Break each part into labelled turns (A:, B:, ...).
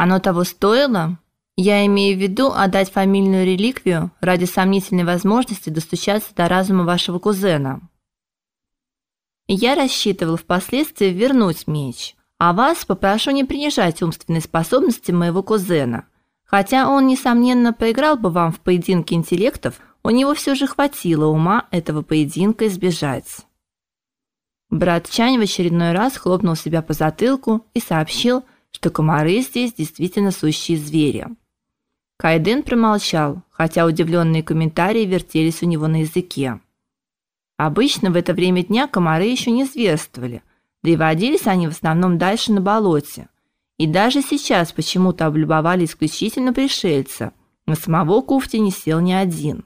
A: Оно того стоило? Я имею в виду отдать фамильную реликвию ради сомнительной возможности достучаться до разума вашего кузена. Я рассчитывал впоследствии вернуть меч, а вас попрошу не принижать умственные способности моего кузена. Хотя он несомненно проиграл бы вам в поединке интеллектов, у него все же хватило ума этого поединка избежать. Брат Чань в очередной раз хлопнул себя по затылку и сообщил, что комары здесь действительно сущие звери. Кайден промолчал, хотя удивленные комментарии вертелись у него на языке. Обычно в это время дня комары еще не зверствовали, да и водились они в основном дальше на болоте. И даже сейчас почему-то облюбовали исключительно пришельца. На самого Куфти не сел ни один.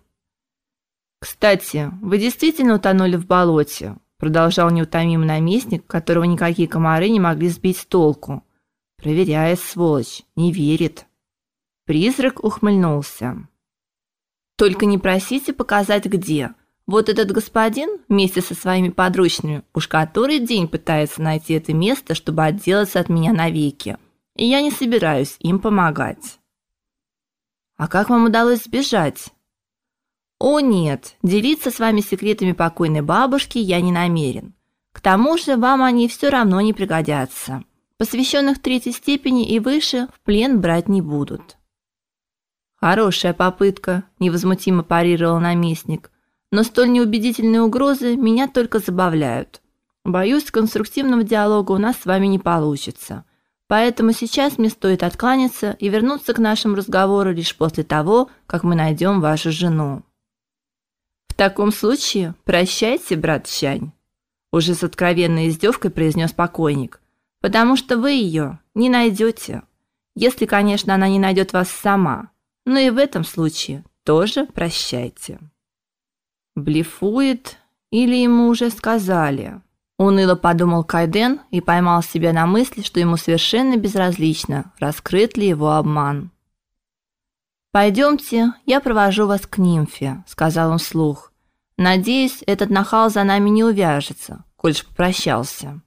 A: Кстати, вы действительно утонули в болоте, продолжал неутомимый наместник, которого никакие комары не могли сбить с толку. Проверяет сволочь, не верит. Призрак ухмыльнулся. Только не просите показать где. Вот этот господин вместе со своими подручными уж который день пытается найти это место, чтобы отделаться от меня навеки. И я не собираюсь им помогать. А как вам удалось сбежать? О нет, делиться с вами секретами покойной бабушки я не намерен. К тому же вам они все равно не пригодятся. Посвященных третьей степени и выше в плен брать не будут. Хорошая попытка, невозмутимо парировал наместник. Но столь неубедительные угрозы меня только забавляют. Боюсь, конструктивного диалога у нас с вами не получится. Поэтому сейчас мне стоит откланяться и вернуться к нашему разговору лишь после того, как мы найдем вашу жену. В таком случае, прощайте, брат Щань, уже с откровенной издевкой произнес покойник. Потому что вы ее не найдете, если, конечно, она не найдет вас сама. Но и в этом случае тоже прощайте. Блефует или ему уже сказали? Уныло подумал Кайден и поймал себя на мысли, что ему совершенно безразлично, раскрыт ли его обман. Пойдемте, я провожу вас к нимфе, сказал он вслух. Надеюсь, этот нахал за нами не увяжется, коль попрощался.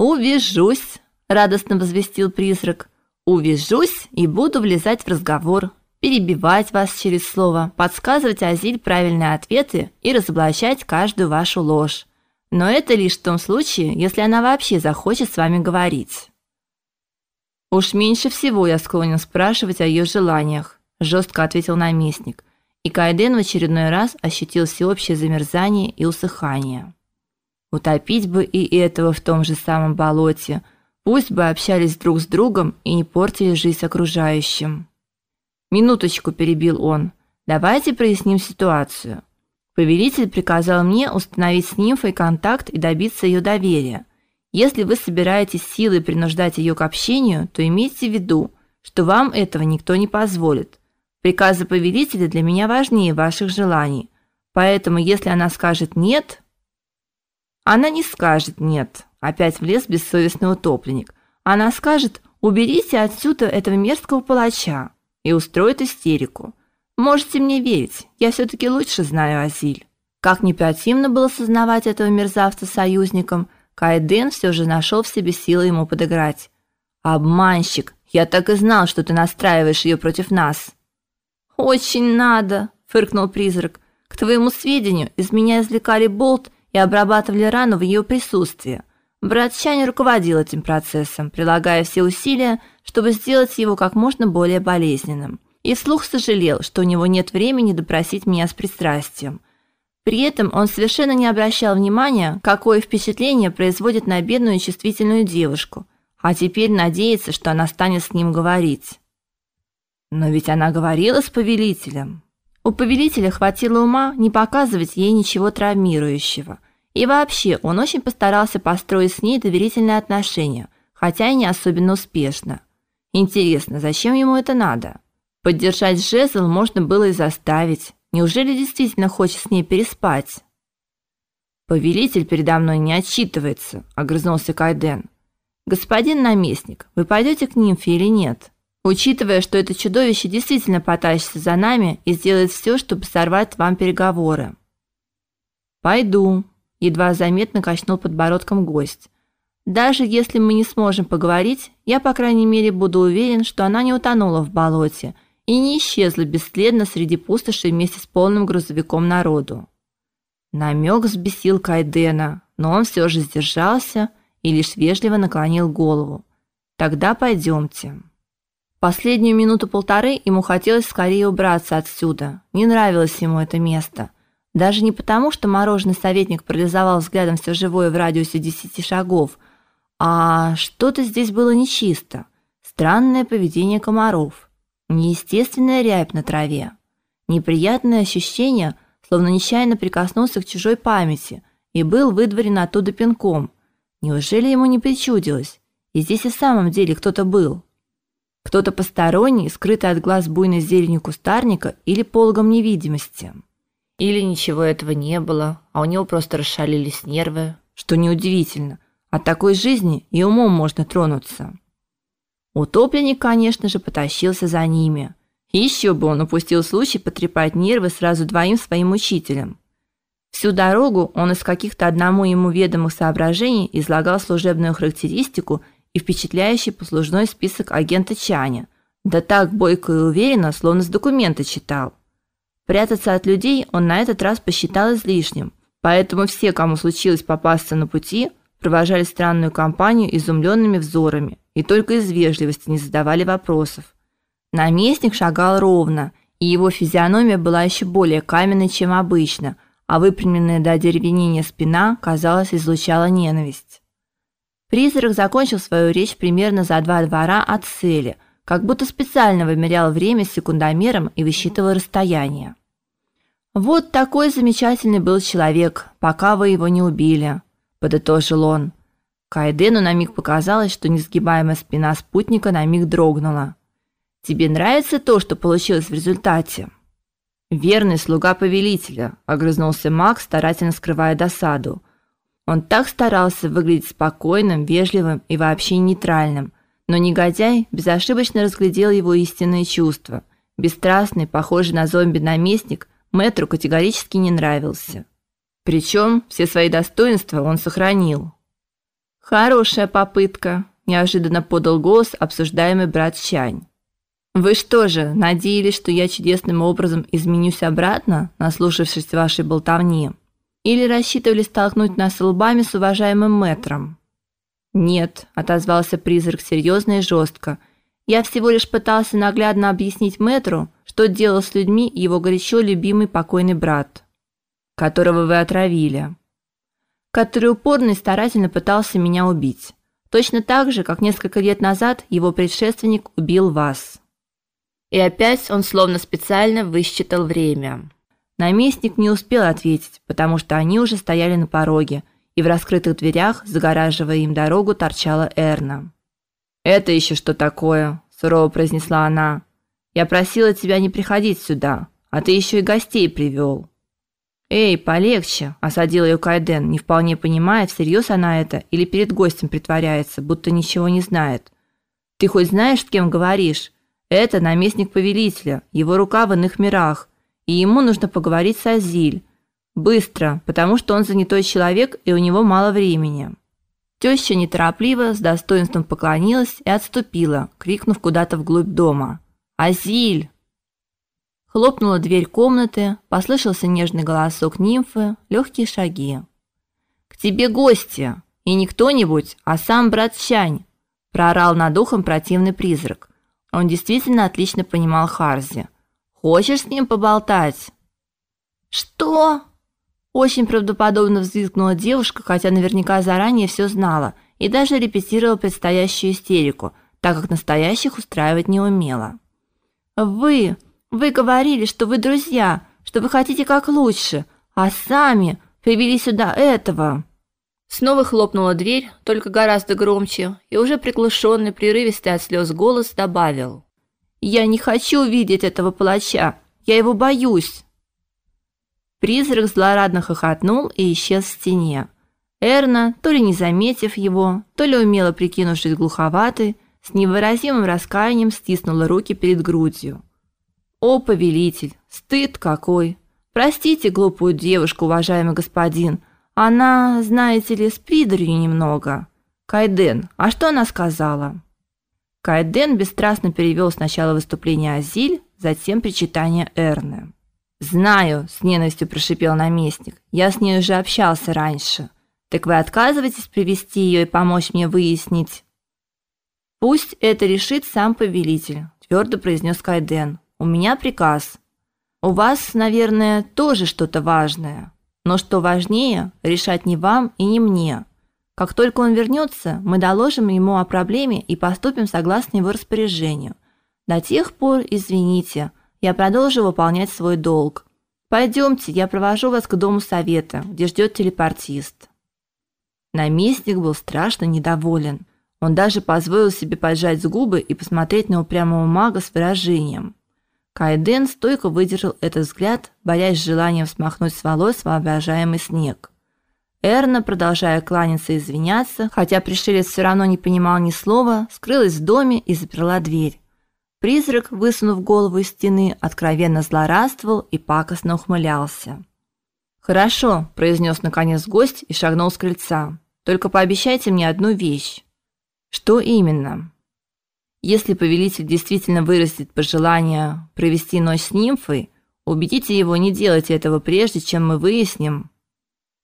A: Увижусь, радостно возвестил призрак. Увижусь и буду влезать в разговор, перебивать вас через слово, подсказывать Азиль правильные ответы и разоблачать каждую вашу ложь. Но это лишь в том случае, если она вообще захочет с вами говорить. Уж меньше всего я склонен спрашивать о ее желаниях, жестко ответил наместник. И Кайден в очередной раз ощутил всеобщее замерзание и усыхание. Утопить бы и этого в том же самом болоте, пусть бы общались друг с другом и не портили жизнь окружающим. Минуточку перебил он. Давайте проясним ситуацию. Повелитель приказал мне установить с нимфой контакт и добиться ее доверия. Если вы собираетесь силой принуждать ее к общению, то имейте в виду, что вам этого никто не позволит. Приказы повелителя для меня важнее ваших желаний. Поэтому, если она скажет нет, она не скажет нет. Опять влез бессовестный утопленник. Она скажет: "Уберите отсюда этого мерзкого палача" и устроит истерику. Можете мне верить, я все таки лучше знаю Азиль. Как ни было сознавать этого мерзавца союзником, Кайден все же нашел в себе силы ему подыграть. Обманщик, я так и знал, что ты настраиваешь ее против нас. Очень надо, фыркнул призрак. К твоему сведению, из меня извлекали болт и обрабатывали рану в ее присутствии. Брат Чань руководил этим процессом, прилагая все усилия, чтобы сделать его как можно более болезненным. И вслух сожалел, что у него нет времени допросить меня с пристрастием. При этом он совершенно не обращал внимания, какое впечатление производит на бедную и чувствительную девушку, а теперь надеется, что она станет с ним говорить. Но ведь она говорила с повелителем. У повелителя хватило ума не показывать ей ничего травмирующего. И вообще, он очень постарался построить с ней доверительные отношения, хотя и не особенно успешно. Интересно, зачем ему это надо? Поддержать жезл можно было и заставить. Неужели действительно хочет с ней переспать? Повелитель передо мной не отчитывается, огрызнулся Кайден. Господин наместник, вы пойдете к нимфе или нет? Учитывая, что это чудовище действительно потащится за нами и сделает все, чтобы сорвать вам переговоры. Пойду, едва заметно качнул подбородком гость. Даже если мы не сможем поговорить, я, по крайней мере, буду уверен, что она не утонула в болоте и не исчезла бесследно среди пустоши вместе с полным грузовиком народу. Намек взбесил Кайдена, но он все же сдержался и лишь вежливо наклонил голову. Тогда пойдемте. Последнюю минуту-полторы ему хотелось скорее убраться отсюда. Не нравилось ему это место. Даже не потому, что мороженый советник парализовал взглядом все живое в радиусе десяти шагов, а что-то здесь было нечисто. Странное поведение комаров, неестественная рябь на траве, неприятное ощущение, словно нечаянно прикоснулся к чужой памяти и был выдворен оттуда пинком. Неужели ему не причудилось? И здесь и в самом деле кто-то был. Кто-то посторонний, скрытый от глаз буйной зеленью кустарника или пологом невидимости. Или ничего этого не было, а у него просто расшалились нервы, что неудивительно. От такой жизни и умом можно тронуться. Утопленник, конечно же, потащился за ними. Еще бы он упустил случай потрепать нервы сразу двоим своим учителям. Всю дорогу он из каких-то одному ему ведомых соображений излагал служебную характеристику и впечатляющий послужной список агента Чаня. Да так бойко и уверенно, словно с документа читал. Прятаться от людей он на этот раз посчитал излишним, поэтому все, кому случилось попасться на пути, провожали странную компанию изумленными взорами и только из вежливости не задавали вопросов. Наместник шагал ровно, и его физиономия была еще более каменной, чем обычно, а выпрямленная до деревенения спина, казалось, излучала ненависть. Призрак закончил свою речь примерно за два двора от цели, как будто специально вымерял время секундомером и высчитывал расстояние. Вот такой замечательный был человек, пока вы его не убили, подытожил он. Кайдену на миг показалось, что несгибаемая спина спутника на миг дрогнула. Тебе нравится то, что получилось в результате? Верный слуга повелителя, огрызнулся Макс, старательно скрывая досаду. Он так старался выглядеть спокойным, вежливым и вообще нейтральным, но негодяй безошибочно разглядел его истинные чувства. Бесстрастный, похожий на зомби наместник Мэтру категорически не нравился. Причем все свои достоинства он сохранил. Хорошая попытка, неожиданно подал голос обсуждаемый брат Чань. Вы что же, надеялись, что я чудесным образом изменюсь обратно, наслушавшись вашей болтовни, или рассчитывали столкнуть нас лбами с уважаемым мэтром? Нет, отозвался призрак серьезно и жестко. Я всего лишь пытался наглядно объяснить мэтру, что делал с людьми его горячо любимый покойный брат, которого вы отравили, который упорно и старательно пытался меня убить, точно так же, как несколько лет назад его предшественник убил вас. И опять он словно специально высчитал время. Наместник не успел ответить, потому что они уже стояли на пороге, и в раскрытых дверях, загораживая им дорогу, торчала Эрна. "Это еще что такое?" сурово произнесла она. "Я просила тебя не приходить сюда, а ты еще и гостей привел. "Эй, полегче", осадил ее Кайден, не вполне понимая, всерьез она это или перед гостем притворяется, будто ничего не знает. "Ты хоть знаешь, с кем говоришь? Это наместник повелителя, его рука в иных мирах, и ему нужно поговорить с Азиль. Быстро, потому что он занятой человек, и у него мало времени. Теща неторопливо, с достоинством поклонилась и отступила, крикнув куда-то вглубь дома: "Азиль!" Хлопнула дверь комнаты, послышался нежный голосок нимфы, легкие шаги. К тебе гости, и не кто-нибудь, а сам брат Чань, проорал над ухом противный призрак. Он действительно отлично понимал Харзи. Хочешь с ним поболтать? Что? Очень правдоподобно взвизгнула девушка, хотя наверняка заранее все знала и даже репетировала предстоящую истерику, так как настоящих устраивать не умела. Вы, вы говорили, что вы друзья, что вы хотите как лучше, а сами привели сюда этого. Снова хлопнула дверь, только гораздо громче, и уже приглушенный, прерывистый от слез голос добавил: "Я не хочу видеть этого палача. Я его боюсь". Призрак злорадно хохотнул и исчез в стене. Эрна, то ли не заметив его, то ли умело прикинувшись глуховатой, с невыразимым раскаянием стиснула руки перед грудью. О, повелитель, стыд какой! Простите глупую девушку, уважаемый господин, она, знаете ли, с придурью немного. Кайден, а что она сказала? Кайден бесстрастно перевел сначала выступление Азиль, затем причитание Эрны. Знаю, с ненавистью прошипел наместник. Я с ней уже общался раньше. Так вы отказываетесь привести ее и помочь мне выяснить? Пусть это решит сам повелитель, твердо произнес Кайден. У меня приказ. У вас, наверное, тоже что-то важное. Но что важнее, решать не вам и не мне. Как только он вернется, мы доложим ему о проблеме и поступим согласно его распоряжению. До тех пор, извините, я продолжу выполнять свой долг. Пойдемте, я провожу вас к дому совета, где ждет телепортист. Наместник был страшно недоволен. Он даже позволил себе поджать губы и посмотреть на упрямого мага с выражением. Кайден стойко выдержал этот взгляд, борясь с желанием смахнуть с волос воображаемый снег. Эрна, продолжая кланяться и извиняться, хотя пришелец все равно не понимал ни слова, скрылась в доме и заперла дверь. Призрак, высунув голову из стены, откровенно злорадствовал и пакостно ухмылялся. "Хорошо", произнес наконец гость и шагнул с крыльца. "Только пообещайте мне одну вещь". "Что именно?" Если повелитель действительно выразит пожелание провести ночь с нимфой, убедите его не делать этого прежде, чем мы выясним.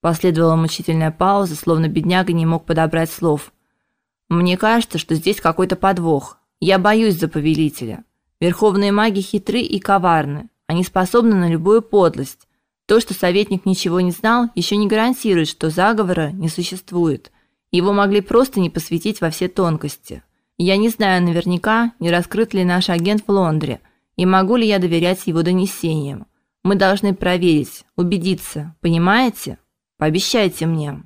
A: Последовала мучительная пауза, словно бедняга не мог подобрать слов. Мне кажется, что здесь какой-то подвох. Я боюсь за повелителя. Верховные маги хитры и коварны. Они способны на любую подлость. То, что советник ничего не знал, еще не гарантирует, что заговора не существует. Его могли просто не посвятить во все тонкости. Я не знаю наверняка, не раскрыт ли наш агент в Лондре, и могу ли я доверять его донесениям. Мы должны проверить, убедиться, понимаете? Пообещайте мне.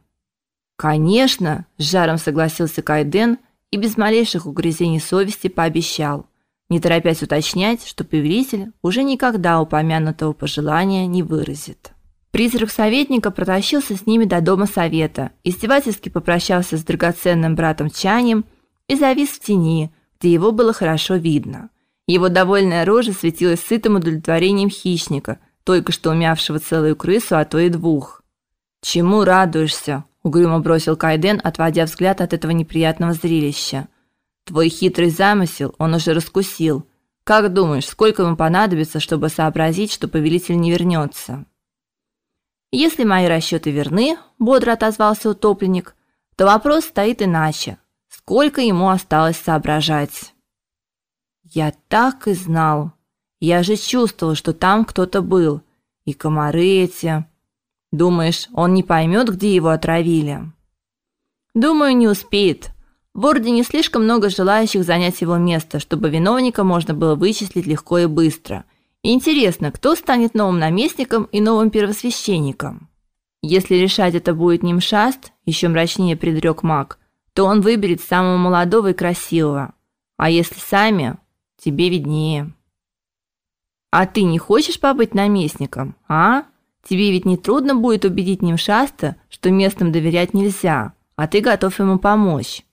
A: Конечно, с жаром согласился Кайден и без малейших угрызений совести пообещал, не торопясь уточнять, что повелитель уже никогда упомянутого пожелания не выразит. Призрак советника протащился с ними до дома совета, издевательски попрощался с драгоценным братом Чанем и завис в тени, где его было хорошо видно. Его довольная рожа светилась сытым удовлетворением хищника, только что умявшего целую крысу, а то и двух. «Чему радуешься?» угрюмо бросил Кайден, отводя взгляд от этого неприятного зрелища. Твой хитрый замысел он уже раскусил. Как думаешь, сколько ему понадобится, чтобы сообразить, что повелитель не вернется? Если мои расчеты верны, бодро отозвался утопленник, то вопрос стоит иначе. Сколько ему осталось соображать? Я так и знал. Я же чувствовал, что там кто-то был. И комары эти, Думаешь, он не поймет, где его отравили? Думаю, не успеет. В ордене слишком много желающих занять его место, чтобы виновника можно было вычислить легко и быстро. интересно, кто станет новым наместником и новым первосвященником? Если решать это будет Нимшаст, еще мрачнее предрек маг, то он выберет самого молодого и красивого. А если сами, тебе виднее. А ты не хочешь побыть наместником, а? Тебе ведь не трудно будет убедить Нимшаста, что местным доверять нельзя, а ты готов ему помочь.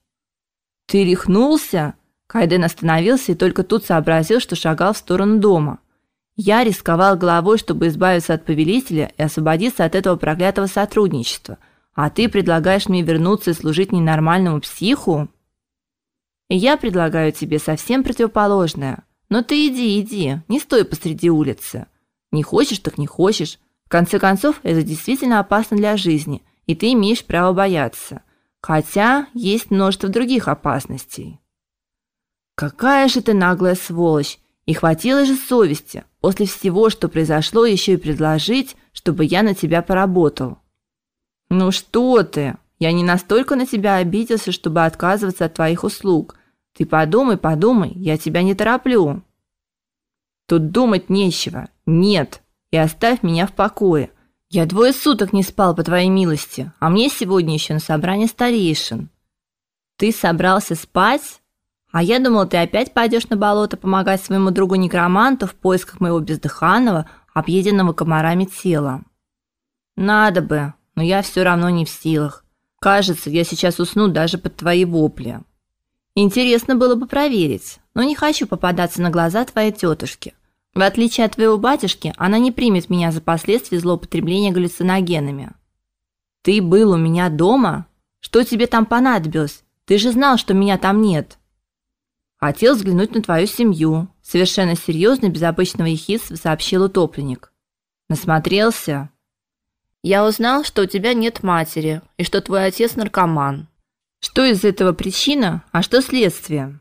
A: Ты рехнулся? Кайден остановился и только тут сообразил, что шагал в сторону дома. Я рисковал головой, чтобы избавиться от повелителя и освободиться от этого проклятого сотрудничества. А ты предлагаешь мне вернуться и служить ненормальному психу? Я предлагаю тебе совсем противоположное. Но ты иди, иди, не стой посреди улицы. Не хочешь, так не хочешь. В конце концов, это действительно опасно для жизни, и ты имеешь право бояться. Хотя есть множество других опасностей. Какая же ты наглая сволочь! И хватило же совести после всего, что произошло, еще и предложить, чтобы я на тебя поработал. Ну что ты? Я не настолько на тебя обиделся, чтобы отказываться от твоих услуг. Ты подумай, подумай, я тебя не тороплю. Тут думать нечего. Нет, и оставь меня в покое. Я двое суток не спал по твоей милости, а мне сегодня еще на собрание старейшин. Ты собрался спать? А я думал, ты опять пойдешь на болото помогать своему другу некроманту в поисках моего бездыханного, объеденного комарами тела. Надо бы, но я все равно не в силах. Кажется, я сейчас усну даже под твои вопли. Интересно было бы проверить, но не хочу попадаться на глаза твоей тетушке. В отличие от твоего батюшки, она не примет меня за последствия злоупотребления галлюциногенами. Ты был у меня дома? Что тебе там понадобилось? Ты же знал, что меня там нет. Хотел взглянуть на твою семью, совершенно серьезно, без обычного ехидства сообщил утопленник. Насмотрелся. Я узнал, что у тебя нет матери и что твой отец наркоман. Что из этого причина, а что следствие?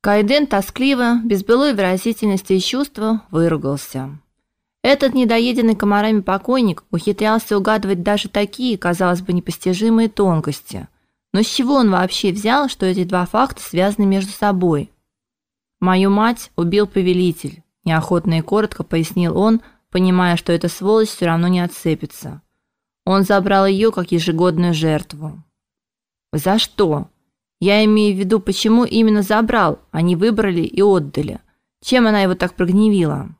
A: Кайден тоскливо, без былой выразительности и чувства выругался. Этот недоеденный комарами покойник ухитрялся угадывать даже такие, казалось бы, непостижимые тонкости. Но с чего он вообще взял, что эти два факта связаны между собой? Мою мать убил повелитель, неохотно и коротко пояснил он, понимая, что эта сволочь все равно не отцепится. Он забрал ее как ежегодную жертву. За что? Я имею в виду, почему именно забрал, а не выбрали и отдали. Чем она его так прогневила?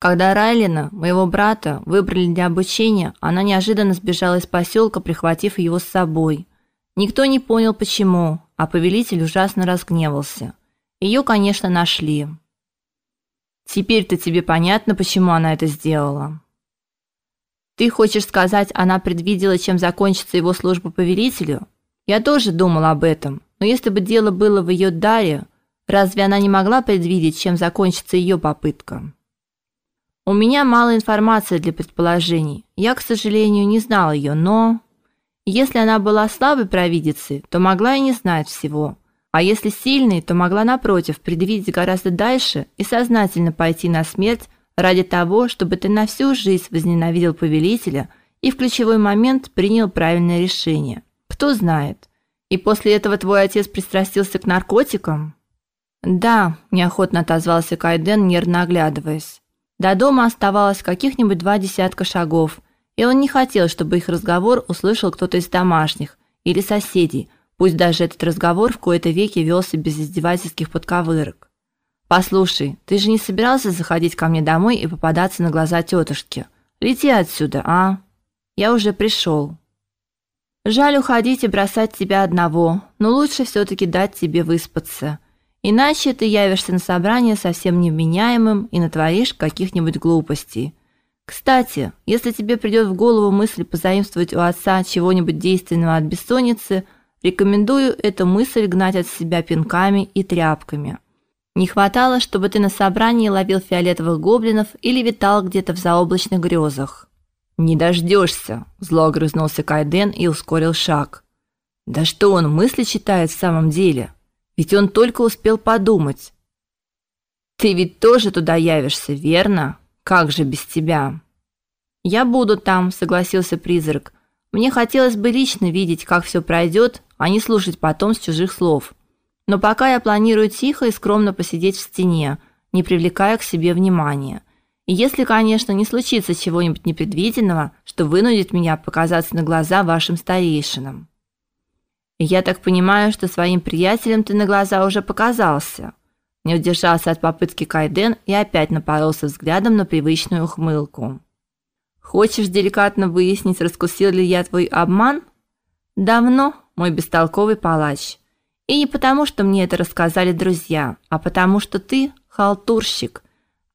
A: Когда Райлина, моего брата, выбрали для обучения, она неожиданно сбежала из поселка, прихватив его с собой. Никто не понял почему, а повелитель ужасно разгневался. Ее, конечно, нашли. Теперь-то тебе понятно, почему она это сделала. Ты хочешь сказать, она предвидела, чем закончится его служба повелителю? Я тоже думал об этом. Но если бы дело было в ее даре, разве она не могла предвидеть, чем закончится ее попытка? У меня мало информации для предположений. Я, к сожалению, не знал ее, но если она была слабой провидицей, то могла и не знать всего. А если сильной, то могла напротив предвидеть гораздо дальше и сознательно пойти на смерть ради того, чтобы ты на всю жизнь возненавидел повелителя и в ключевой момент принял правильное решение. Кто знает? И после этого твой отец пристрастился к наркотикам? Да, неохотно отозвался Кайден, нервно оглядываясь. До дома оставалось каких-нибудь два десятка шагов, и он не хотел, чтобы их разговор услышал кто-то из домашних или соседей, пусть даже этот разговор в кои-то веки велся без издевательских подковырок. Послушай, ты же не собирался заходить ко мне домой и попадаться на глаза тетушке? Лети отсюда, а? Я уже пришел. Жаль уходить и бросать тебя одного, но лучше все таки дать тебе выспаться. Иначе ты явишься на собрание совсем невменяемым и натворишь каких-нибудь глупостей. Кстати, если тебе придет в голову мысль позаимствовать у отца чего-нибудь действенного от бессонницы, рекомендую эту мысль гнать от себя пинками и тряпками. Не хватало, чтобы ты на собрании ловил фиолетовых гоблинов или витал где-то в заоблачных грезах. Не дождешься, зло огрызнулся Кайден и ускорил шаг. Да что он мысли читает в самом деле? Ведь он только успел подумать. Ты ведь тоже туда явишься, верно? Как же без тебя? Я буду там, согласился призрак. Мне хотелось бы лично видеть, как все пройдет, а не слушать потом с чужих слов. Но пока я планирую тихо и скромно посидеть в стене, не привлекая к себе внимания. Если, конечно, не случится чего-нибудь непредвиденного, что вынудит меня показаться на глаза вашим старейшинам. Я так понимаю, что своим приятелям ты на глаза уже показался. Не удержался от попытки Кайден и опять напоролся взглядом на привычную ухмылку. Хочешь деликатно выяснить, раскусил ли я твой обман? Давно, мой бестолковый палач. И не потому, что мне это рассказали друзья, а потому что ты халтурщик.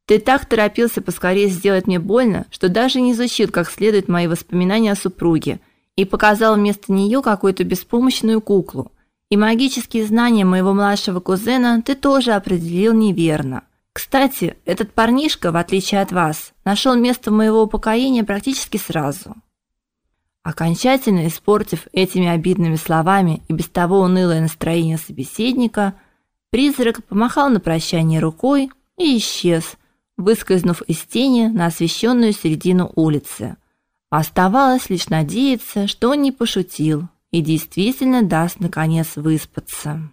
A: Ты так торопился поскорее сделать мне больно, что даже не изучил как следует мои воспоминания о супруге и показал вместо нее какую-то беспомощную куклу. И магические знания моего младшего кузена ты тоже определил неверно. Кстати, этот парнишка, в отличие от вас, нашел место моего упокоения практически сразу. Окончательно испортив этими обидными словами и без того унылое настроение собеседника, призрак помахал на прощание рукой и исчез, выскользнув из тени на освещенную середину улицы. Оставалось лишь надеяться, что он не пошутил и действительно даст наконец выспаться.